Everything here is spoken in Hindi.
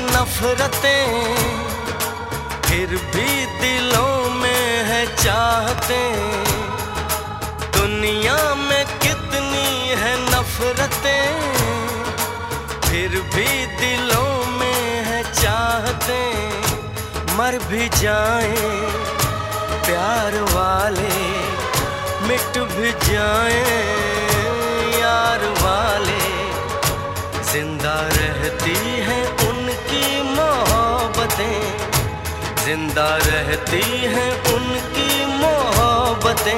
नफरतें, फिर भी दिलों में है चाहते। दुनिया में कितनी है नफरतें, फिर भी दिलों में है चाहते। मर भी जाए प्यार वाले, मिट भी जाएँ। रहती हैं उनकी मोहब्बतें। ज़िंदा रहती हैं उनकी मोहब्बतें।